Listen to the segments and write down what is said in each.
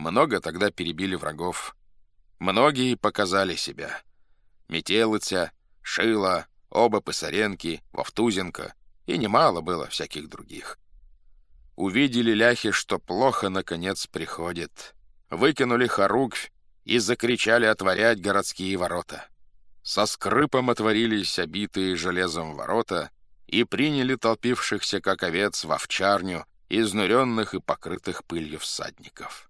Много тогда перебили врагов. Многие показали себя. Метелыця, Шила, оба Писаренки, Вовтузенко и немало было всяких других. Увидели ляхи, что плохо, наконец, приходит. Выкинули хоруквь и закричали отворять городские ворота. Со скрипом отворились обитые железом ворота и приняли толпившихся, как овец, в овчарню, изнуренных и покрытых пылью всадников.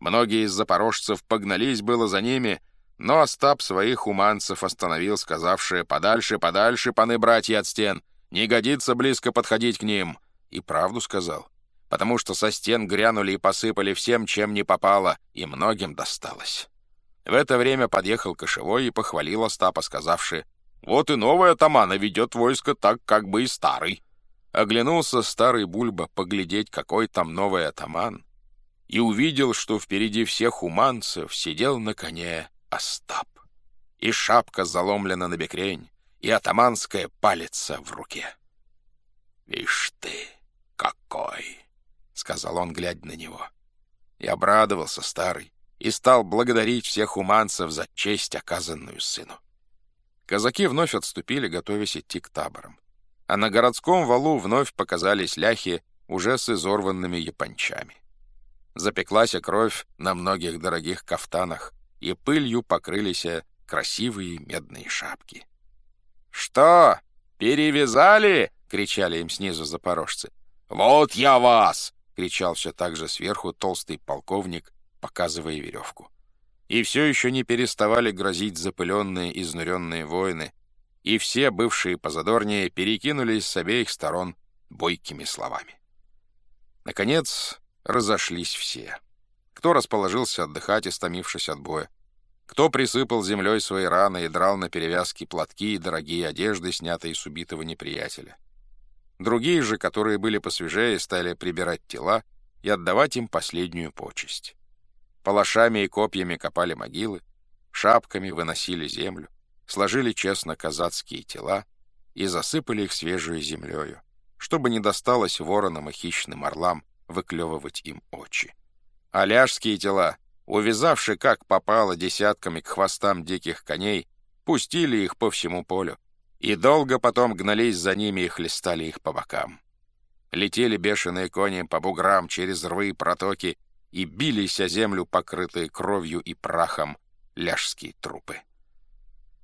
Многие из запорожцев погнались было за ними, но Остап своих уманцев остановил, сказавшие «Подальше, подальше, паны братья от стен, не годится близко подходить к ним». И правду сказал, потому что со стен грянули и посыпали всем, чем не попало, и многим досталось. В это время подъехал кошевой и похвалил Остапа, сказавши «Вот и новый атаман ведет войско так, как бы и старый». Оглянулся старый Бульба поглядеть, какой там новый атаман, и увидел, что впереди всех уманцев сидел на коне Остап, и шапка заломлена на бекрень, и атаманская палица в руке. «Вишь ты, какой!» — сказал он, глядя на него. И обрадовался старый, и стал благодарить всех уманцев за честь, оказанную сыну. Казаки вновь отступили, готовясь идти к таборам. А на городском валу вновь показались ляхи уже с изорванными япончами. Запеклась кровь на многих дорогих кафтанах, и пылью покрылись красивые медные шапки. «Что, перевязали?» — кричали им снизу запорожцы. «Вот я вас!» — кричал все так же сверху толстый полковник, показывая веревку. И все еще не переставали грозить запыленные, изнуренные воины, и все, бывшие позадорнее, перекинулись с обеих сторон бойкими словами. Наконец, разошлись все. Кто расположился отдыхать, истомившись от боя, кто присыпал землей свои раны и драл на перевязки платки и дорогие одежды, снятые с убитого неприятеля. Другие же, которые были посвежее, стали прибирать тела и отдавать им последнюю почесть. Палашами и копьями копали могилы, шапками выносили землю, сложили честно казацкие тела и засыпали их свежей землею, чтобы не досталось воронам и хищным орлам выклевывать им очи. А ляжские тела, увязавши как попало десятками к хвостам диких коней, пустили их по всему полю, и долго потом гнались за ними и хлестали их по бокам. Летели бешеные кони по буграм через рвы и протоки, и бились о землю, покрытые кровью и прахом, ляжские трупы.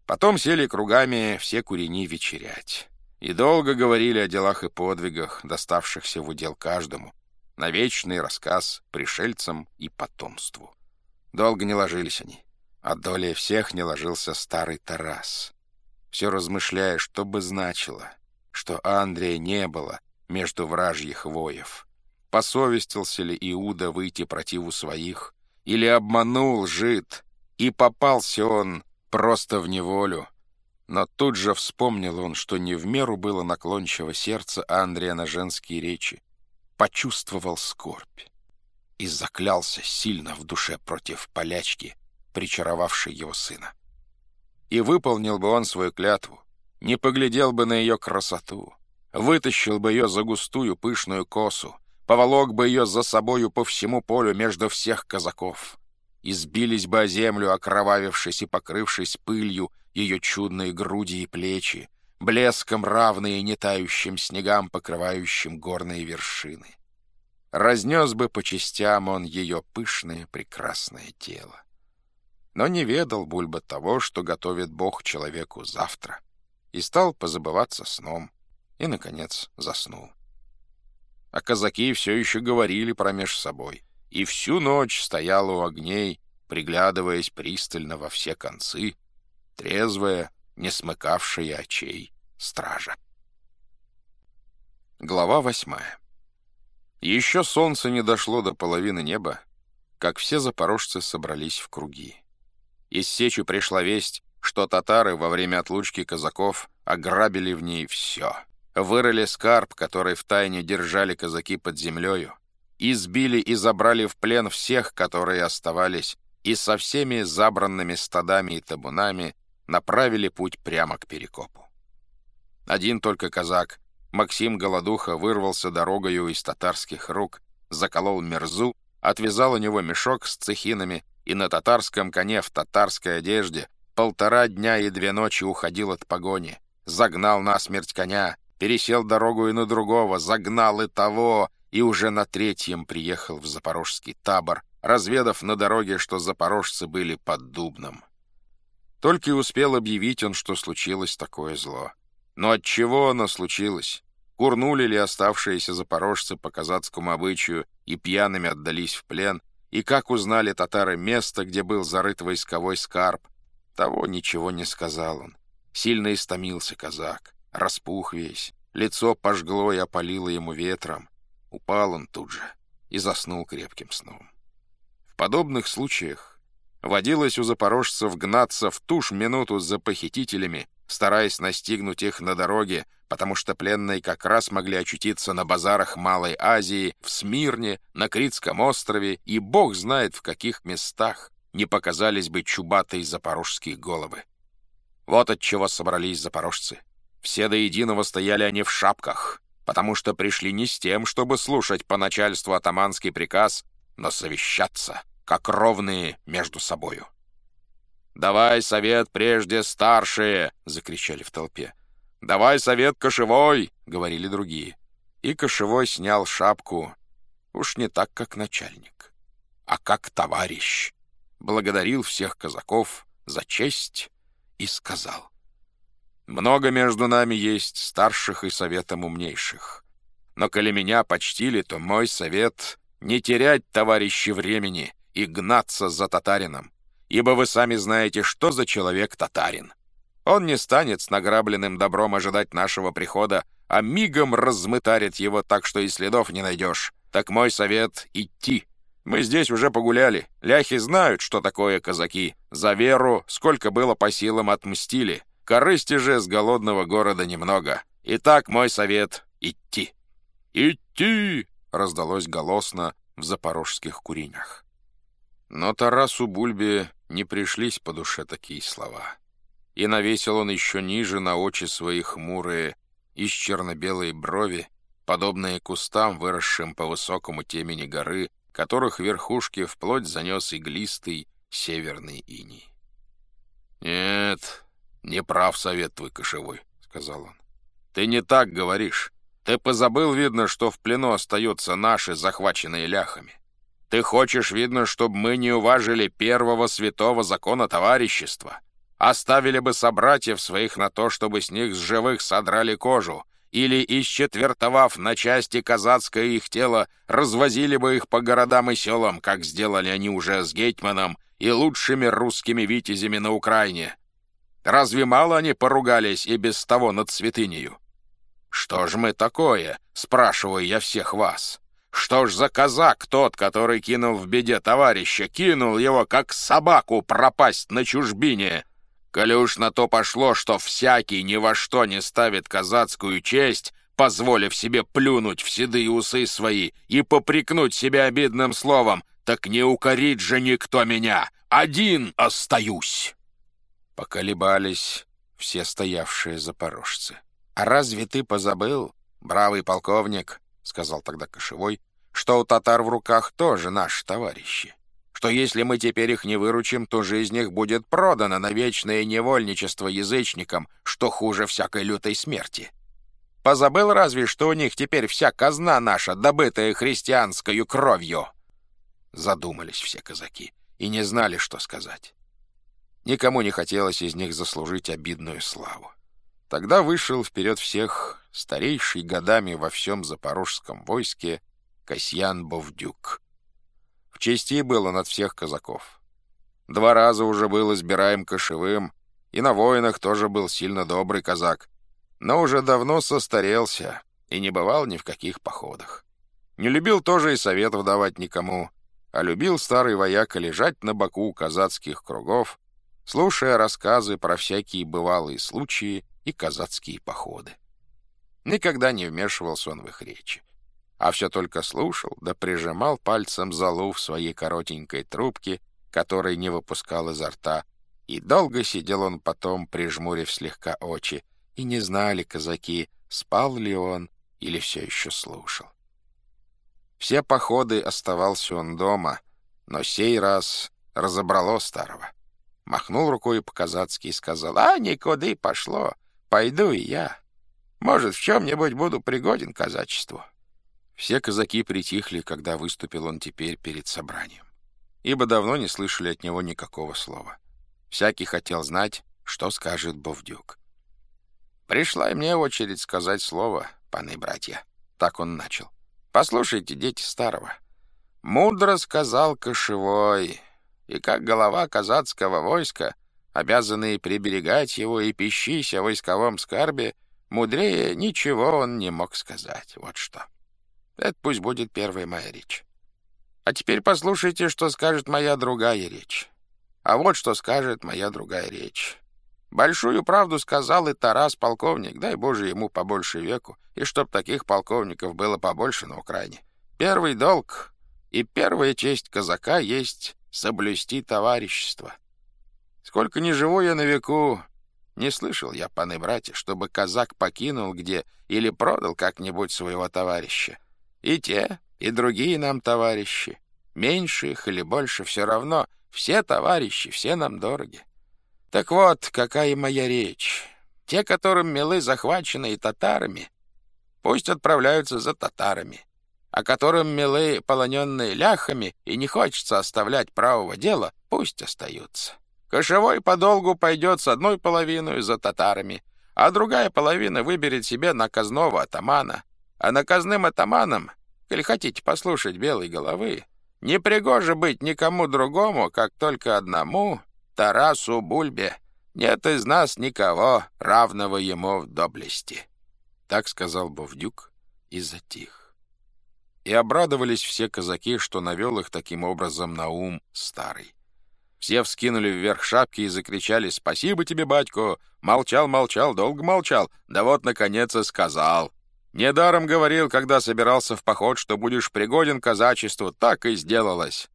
Потом сели кругами все курени вечерять. И долго говорили о делах и подвигах, доставшихся в удел каждому, на вечный рассказ пришельцам и потомству. Долго не ложились они, а долей всех не ложился старый Тарас, все размышляя, что бы значило, что Андрея не было между вражьих воев. Посовестился ли Иуда выйти противу своих, или обманул жид, и попался он просто в неволю. Но тут же вспомнил он, что не в меру было наклончиво сердце Андрея на женские речи. Почувствовал скорбь и заклялся сильно в душе против полячки, причаровавшей его сына. И выполнил бы он свою клятву, не поглядел бы на ее красоту, вытащил бы ее за густую пышную косу, поволок бы ее за собою по всему полю между всех казаков. Избились бы о землю, окровавившись и покрывшись пылью ее чудные груди и плечи, блеском равные нетающим снегам, покрывающим горные вершины. Разнес бы по частям он ее пышное прекрасное тело. Но не ведал Бульба того, что готовит Бог человеку завтра, и стал позабываться сном, и, наконец, заснул а казаки все еще говорили промеж собой, и всю ночь стояла у огней, приглядываясь пристально во все концы, трезвая, не смыкавшая очей стража. Глава восьмая. Еще солнце не дошло до половины неба, как все запорожцы собрались в круги. Из сечи пришла весть, что татары во время отлучки казаков ограбили в ней все — Вырыли скарб, который втайне держали казаки под землею, избили и забрали в плен всех, которые оставались, и со всеми забранными стадами и табунами направили путь прямо к Перекопу. Один только казак, Максим Голодуха, вырвался дорогою из татарских рук, заколол мерзу, отвязал у него мешок с цехинами и на татарском коне в татарской одежде полтора дня и две ночи уходил от погони, загнал насмерть коня, пересел дорогу и на другого, загнал и того, и уже на третьем приехал в запорожский табор, разведав на дороге, что запорожцы были под Дубном. Только и успел объявить он, что случилось такое зло. Но от чего оно случилось? Курнули ли оставшиеся запорожцы по казацкому обычаю и пьяными отдались в плен, и как узнали татары место, где был зарыт войсковой скарб, того ничего не сказал он. Сильно истомился казак, распух весь, лицо пожгло и опалило ему ветром. Упал он тут же и заснул крепким сном. В подобных случаях водилось у запорожцев гнаться в ту ж минуту за похитителями, стараясь настигнуть их на дороге, потому что пленные как раз могли очутиться на базарах Малой Азии, в Смирне, на Критском острове и бог знает в каких местах не показались бы чубатые запорожские головы. Вот от чего собрались запорожцы. Все до единого стояли они в шапках, потому что пришли не с тем, чтобы слушать по начальству атаманский приказ, но совещаться, как ровные между собою. «Давай совет прежде, старшие!» — закричали в толпе. «Давай совет кошевой!» — говорили другие. И кошевой снял шапку, уж не так, как начальник, а как товарищ. Благодарил всех казаков за честь и сказал. «Много между нами есть старших и советом умнейших. Но коли меня почтили, то мой совет — не терять, товарищи, времени и гнаться за татарином, ибо вы сами знаете, что за человек татарин. Он не станет с награбленным добром ожидать нашего прихода, а мигом размытарит его так, что и следов не найдешь. Так мой совет — идти. Мы здесь уже погуляли. Ляхи знают, что такое казаки. За веру, сколько было по силам, отмстили. Корысти же с голодного города немного. Итак, мой совет — идти. «Идти!» — раздалось голосно в запорожских куренях. Но Тарасу Бульбе не пришлись по душе такие слова и навесил он еще ниже на очи свои хмурые, из черно-белые брови, подобные кустам, выросшим по высокому темени горы, которых верхушки вплоть занес иглистый северный иней. «Нет, не прав совет твой кошевой», — сказал он. «Ты не так говоришь. Ты позабыл, видно, что в плену остаются наши, захваченные ляхами. Ты хочешь, видно, чтобы мы не уважили первого святого закона товарищества, Оставили бы собратьев своих на то, чтобы с них с живых содрали кожу, или, исчетвертовав на части казацкое их тело, развозили бы их по городам и селам, как сделали они уже с Гетманом и лучшими русскими витязями на Украине. Разве мало они поругались и без того над святынею? Что ж мы такое, спрашиваю я всех вас? Что ж за казак тот, который кинул в беде товарища, кинул его, как собаку, пропасть на чужбине?» Коли на то пошло, что всякий ни во что не ставит казацкую честь, позволив себе плюнуть в седые усы свои и попрекнуть себя обидным словом, так не укорит же никто меня. Один остаюсь. Поколебались все стоявшие запорожцы. «А разве ты позабыл, бравый полковник, — сказал тогда Кошевой, — что у татар в руках тоже наши товарищи? что если мы теперь их не выручим, то жизнь их будет продана на вечное невольничество язычникам, что хуже всякой лютой смерти. Позабыл разве, что у них теперь вся казна наша, добытая христианскою кровью?» Задумались все казаки и не знали, что сказать. Никому не хотелось из них заслужить обидную славу. Тогда вышел вперед всех старейший годами во всем запорожском войске Касьян Бовдюк. В чести был он от всех казаков. Два раза уже был избираем кошевым, и на воинах тоже был сильно добрый казак, но уже давно состарелся и не бывал ни в каких походах. Не любил тоже и советов давать никому, а любил старый вояка лежать на боку казацких кругов, слушая рассказы про всякие бывалые случаи и казацкие походы. Никогда не вмешивался он в их речи а все только слушал, да прижимал пальцем залу в своей коротенькой трубке, которой не выпускал изо рта, и долго сидел он потом, прижмурив слегка очи, и не знали казаки, спал ли он или все еще слушал. Все походы оставался он дома, но сей раз разобрало старого. Махнул рукой по-казацки и сказал, «А, никуда пошло, пойду и я. Может, в чем-нибудь буду пригоден казачеству». Все казаки притихли, когда выступил он теперь перед собранием, ибо давно не слышали от него никакого слова. Всякий хотел знать, что скажет Бовдюк. «Пришла и мне очередь сказать слово, паны братья». Так он начал. «Послушайте, дети старого. Мудро сказал Кошевой, и как голова казацкого войска, обязанный приберегать его и пищись о войсковом скарбе, мудрее ничего он не мог сказать. Вот что. Это пусть будет первая моя речь. А теперь послушайте, что скажет моя другая речь. А вот что скажет моя другая речь. Большую правду сказал и Тарас, полковник, дай Боже ему побольше веку, и чтоб таких полковников было побольше на Украине. Первый долг и первая честь казака есть соблюсти товарищество. Сколько ни живу я на веку, не слышал я, паны братья, чтобы казак покинул где или продал как-нибудь своего товарища. И те, и другие нам товарищи, меньше их или больше, все равно, все товарищи, все нам дороги. Так вот, какая моя речь. Те, которым милы захваченные татарами, пусть отправляются за татарами, а которым милы полоненные ляхами и не хочется оставлять правого дела, пусть остаются. Кошевой подолгу пойдет с одной половиной за татарами, а другая половина выберет себе наказного атамана, а наказным атаманом, коли хотите послушать белой головы, не пригоже быть никому другому, как только одному Тарасу Бульбе. Нет из нас никого, равного ему в доблести». Так сказал Бовдюк и затих. И обрадовались все казаки, что навел их таким образом на ум старый. Все вскинули вверх шапки и закричали «Спасибо тебе, батько! Молчал, молчал, долго молчал, да вот, наконец, и сказал!» Недаром говорил, когда собирался в поход, что будешь пригоден казачеству, так и сделалось.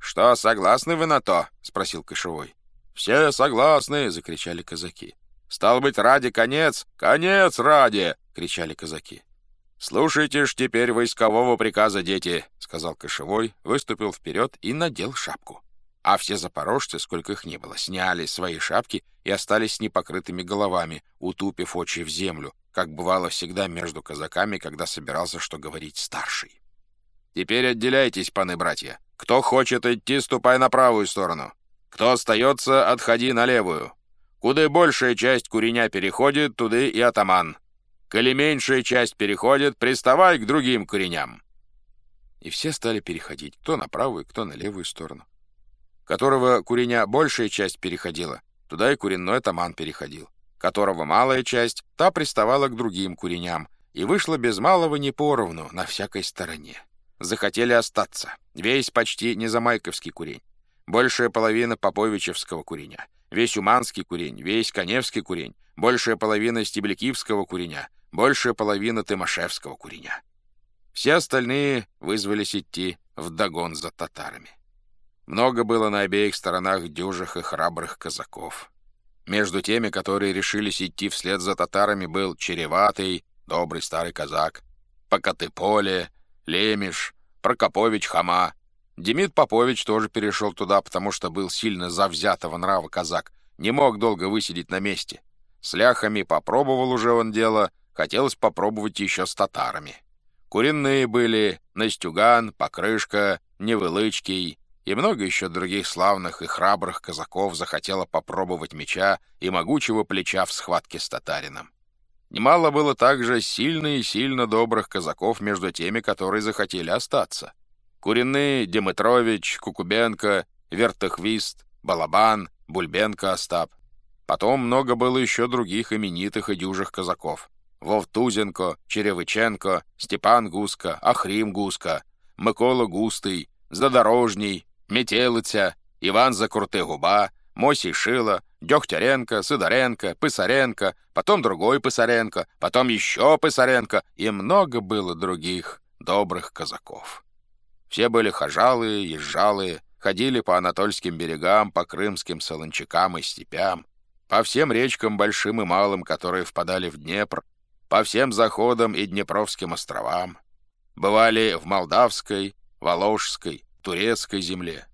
«Что, согласны вы на то?» — спросил Кошевой. «Все согласны!» — закричали казаки. «Стал быть, ради конец! Конец ради!» — кричали казаки. «Слушайте ж теперь войскового приказа, дети!» — сказал Кошевой, выступил вперед и надел шапку. А все запорожцы, сколько их не было, сняли свои шапки и остались с непокрытыми головами, утупив очи в землю, как бывало всегда между казаками, когда собирался что говорить старший. «Теперь отделяйтесь, паны-братья. Кто хочет идти, ступай на правую сторону. Кто остается, отходи на левую. Куда большая часть куреня переходит, туда и атаман. Коли меньшая часть переходит, приставай к другим куреням». И все стали переходить, кто на правую, кто на левую сторону. Которого куреня большая часть переходила, туда и куренной атаман переходил. Которого малая часть, та приставала к другим куреням, и вышла без малого не поровну на всякой стороне захотели остаться. Весь почти незамайковский курень. Большая половина поповичевского куреня. Весь уманский курень, весь коневский курень. Большая половина стеблякивского куреня. Большая половина тымошевского куреня. Все остальные вызвались идти в догон за татарами. Много было на обеих сторонах дюжих и храбрых казаков. Между теми, которые решились идти вслед за татарами, был Череватый, добрый старый казак, Покатыполе, Лемеш, Прокопович Хама. Демид Попович тоже перешел туда, потому что был сильно завзятого нрава казак, не мог долго высидеть на месте. С ляхами попробовал уже он дело, хотелось попробовать еще с татарами. Куренные были Настюган, Покрышка, Невылычкий и много еще других славных и храбрых казаков захотело попробовать меча и могучего плеча в схватке с татарином. Немало было также сильно и сильно добрых казаков между теми, которые захотели остаться. Куренные, Демытрович, Кукубенко, Вертохвист, Балабан, Бульбенко Остап. Потом много было еще других именитых и дюжих казаков. Вовтузенко, Черевыченко, Степан Гуска, Ахрим Гуска, Микола Густый, Задорожний, Метелиця, Иван Закрутый-Губа, Мосий Шила, Дегтяренко, Сидоренко, Писаренко, потом другой Писаренко, потом еще Писаренко, и много было других добрых казаков. Все были хожалые, езжалые, ходили по анатольским берегам, по крымским солончакам и степям, по всем речкам большим и малым, которые впадали в Днепр, по всем заходам и Днепровским островам. Бывали в Молдавской, Воложской, Турецкой земле.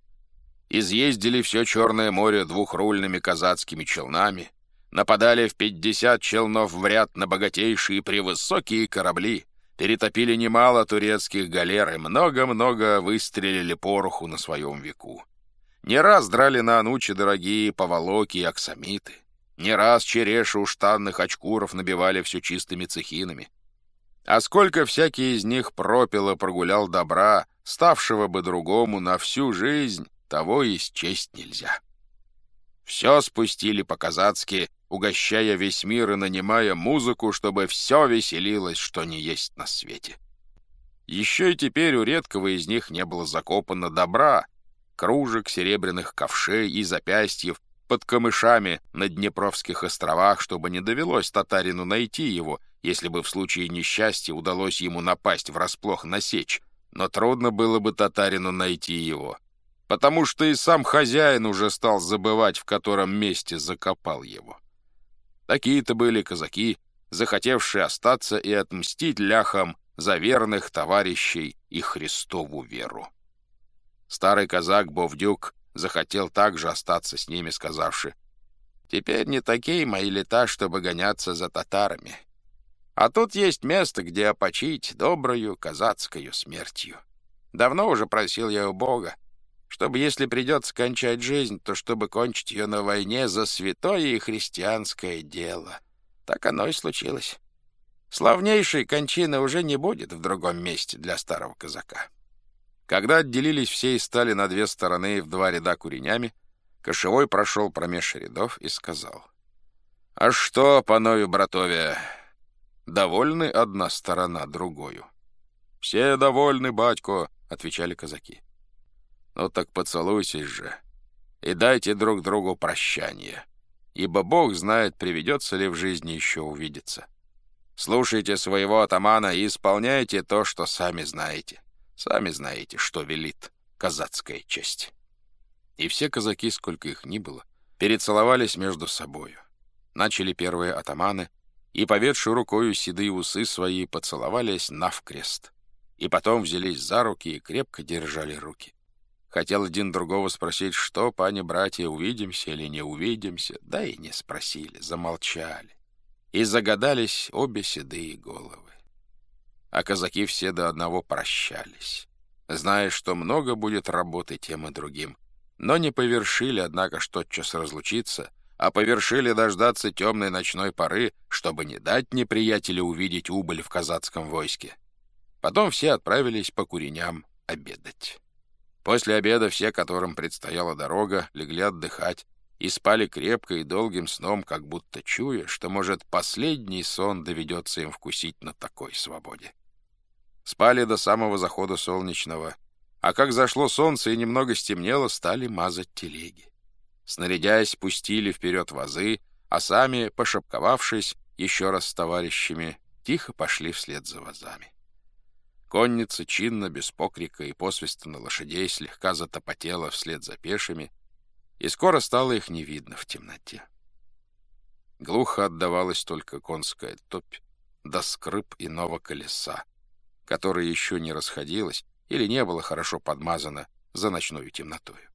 Изъездили все Черное море двухрульными казацкими челнами, нападали в 50 челнов в ряд на богатейшие превысокие корабли, перетопили немало турецких галер и много-много выстрелили пороху на своем веку. Не раз драли на анучи дорогие поволоки и аксамиты. Не раз черешу штанных очкуров набивали все чистыми цехинами. А сколько всякий из них пропило прогулял добра, ставшего бы другому на всю жизнь, того и счесть нельзя. Все спустили по-казацки, угощая весь мир и нанимая музыку, чтобы все веселилось, что не есть на свете. Еще и теперь у редкого из них не было закопано добра, кружек, серебряных ковшей и запястьев под камышами на Днепровских островах, чтобы не довелось татарину найти его, если бы в случае несчастья удалось ему напасть врасплох на сечь. Но трудно было бы татарину найти его, потому что и сам хозяин уже стал забывать, в котором месте закопал его. Такие-то были казаки, захотевшие остаться и отмстить ляхам за верных товарищей и Христову веру. Старый казак Бовдюк захотел также остаться с ними, сказавши, «Теперь не такие мои лета, чтобы гоняться за татарами. А тут есть место, где опочить добрую казацкою смертью. Давно уже просил я у Бога, чтобы, если придется кончать жизнь, то чтобы кончить ее на войне за святое и христианское дело. Так оно и случилось. Славнейшей кончины уже не будет в другом месте для старого казака». Когда отделились все и стали на две стороны в два ряда куренями, Кошевой прошел промеж рядов и сказал. «А что, панове братове, довольны одна сторона другою?» «Все довольны, батько», — отвечали казаки. «Ну так поцелуйтесь же и дайте друг другу прощание, ибо Бог знает, приведется ли в жизни еще увидеться. Слушайте своего атамана и исполняйте то, что сами знаете». Сами знаете, что велит казацкая честь. И все казаки, сколько их ни было, перецеловались между собою. Начали первые атаманы, и, поведши рукою седые усы свои, поцеловались навкрест. И потом взялись за руки и крепко держали руки. Хотел один другого спросить, что, пани братья, увидимся или не увидимся, да и не спросили, замолчали. И загадались обе седые головы а казаки все до одного прощались, зная, что много будет работы тем и другим. Но не повершили, однако, что тотчас разлучиться, а повершили дождаться темной ночной поры, чтобы не дать неприятелю увидеть убыль в казацком войске. Потом все отправились по куреням обедать. После обеда все, которым предстояла дорога, легли отдыхать и спали крепко и долгим сном, как будто чуя, что, может, последний сон доведется им вкусить на такой свободе. Спали до самого захода солнечного, а как зашло солнце и немного стемнело, стали мазать телеги. Снарядясь, пустили вперед вазы, а сами, пошапковавшись еще раз с товарищами, тихо пошли вслед за вазами. Конница чинно, без покрика и посвиста на лошадей слегка затопотела вслед за пешими, и скоро стало их не видно в темноте. Глухо отдавалась только конская топь, да скрип иного колеса, которое еще не расходилось или не было хорошо подмазано за ночную темнотою.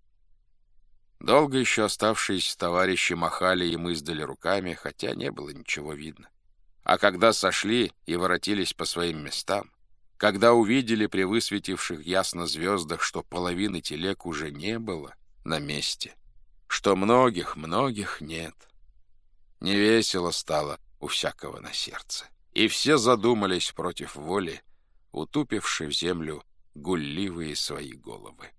Долго еще оставшиеся товарищи махали им издали руками, хотя не было ничего видно. А когда сошли и воротились по своим местам, когда увидели при высветивших ясно звездах, что половины телег уже не было на месте, что многих-многих нет, невесело стало у всякого на сердце, и все задумались против воли, утупивши в землю гулливые свои головы.